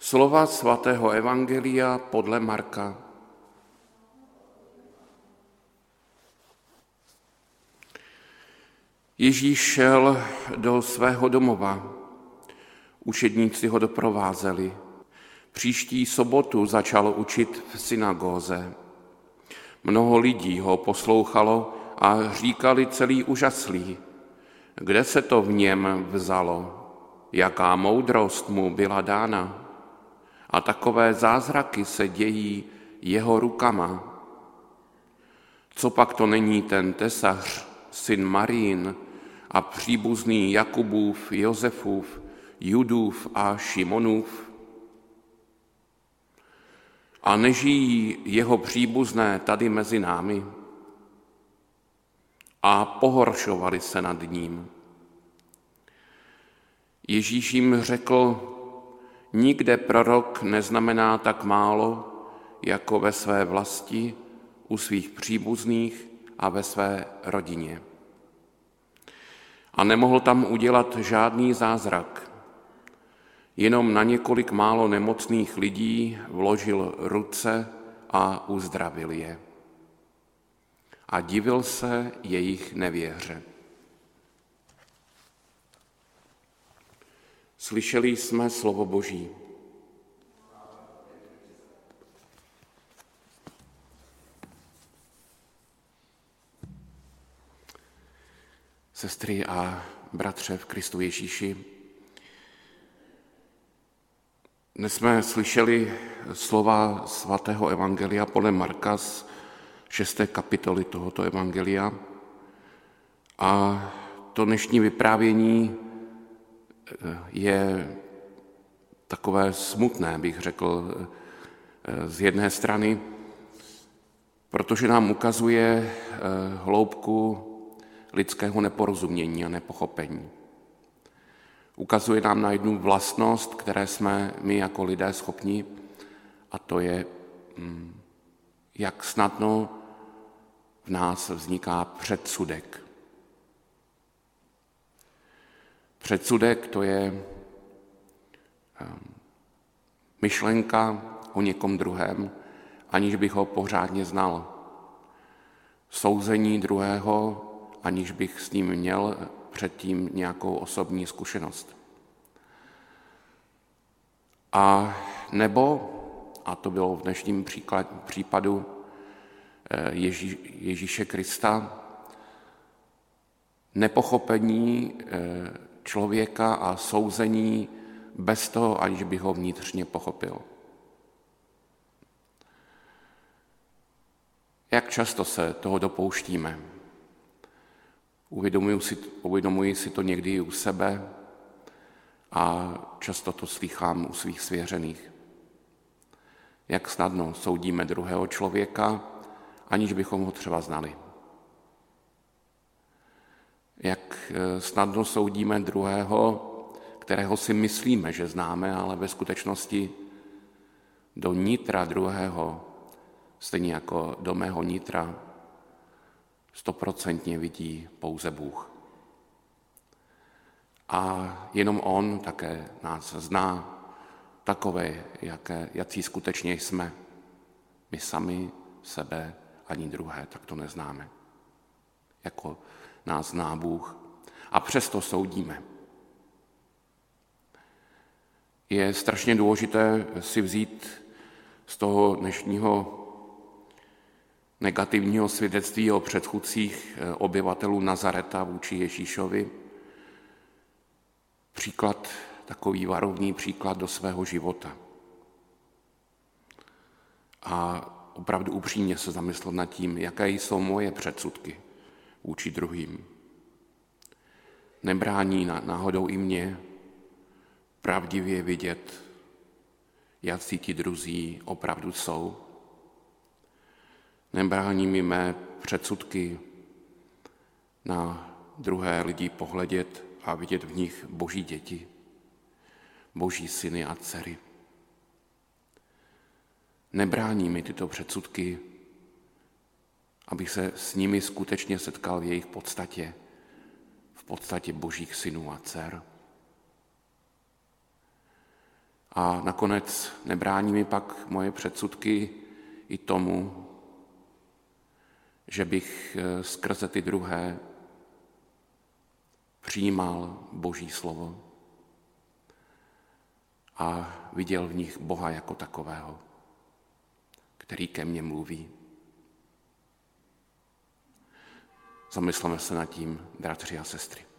Slova svatého Evangelia podle Marka. Ježíš šel do svého domova. Učedníci ho doprovázeli. Příští sobotu začal učit v synagóze. Mnoho lidí ho poslouchalo a říkali celý úžaslý, kde se to v něm vzalo, jaká moudrost mu byla dána. A takové zázraky se dějí jeho rukama. Co pak to není ten tesař, syn Marín a příbuzný Jakubův, Josefův, Judův a Šimonův? A nežijí jeho příbuzné tady mezi námi? A pohoršovali se nad ním. Ježíš jim řekl, nikde prorok neznamená tak málo, jako ve své vlasti, u svých příbuzných a ve své rodině. A nemohl tam udělat žádný zázrak. Jenom na několik málo nemocných lidí vložil ruce a uzdravil je. A divil se jejich nevěře. Slyšeli jsme slovo Boží. Sestry a bratře v Kristu Ježíši, dnes jsme slyšeli slova svatého Evangelia podle Marka z šesté kapitoly tohoto Evangelia a to dnešní vyprávění je takové smutné, bych řekl, z jedné strany, protože nám ukazuje eh, hloubku lidského neporozumění a nepochopení. Ukazuje nám na jednu vlastnost, které jsme my jako lidé schopni, a to je, mm, jak snadno v nás vzniká předsudek. Předsudek to je ehm, myšlenka o někom druhém, aniž bych ho pořádně znal. Souzení druhého, aniž bych s ním měl předtím nějakou osobní zkušenost. A nebo, a to bylo v dnešním příklad, případu eh, Ježí, Ježíše Krista, nepochopení eh, člověka a souzení bez toho, aniž bych ho vnitřně pochopil. Jak často se toho dopouštíme? Uvědomuji si, uvědomuji si to někdy u sebe a často to slychám u svých svěřených. Jak snadno soudíme druhého člověka, aniž bychom ho třeba znali jak eh, snadno soudíme druhého, kterého si myslíme, že známe, ale ve skutečnosti do nitra druhého, stejně jako do mého nitra, stoprocentně vidí pouze Bůh. A jenom On také nás zná takové, jaké, jaký skutečně jsme. My sami sebe ani druhé tak to neznáme. Jako nás zná Bůh a přesto soudíme. Je strašně důležité si vzít z toho dnešního negativního svědectví o předchůdcích eh, obyvatelů Nazareta vůči Ježíšovi příklad, takový varovný příklad do svého života. A opravdu upřímně se zamyslet nad tím, jaké jsou moje předsudky vůči druhým. Nebrání náhodou i mě pravdivě vidět, jak si ti druzí opravdu jsou. Nebrání mi mé předsudky na druhé lidi pohledět a vidět v nich boží děti, boží syny a dcery. Nebrání mi tyto předsudky abych se s nimi skutečně setkal v jejich podstatě, v podstatě božích synů a dcer. A nakonec nebrání mi pak moje předsudky i tomu, že bych eh, skrze ty druhé přijímal Boží slovo a viděl v nich Boha jako takového, který ke mně mluví. Zamysleme se nad tím, bratři a sestry.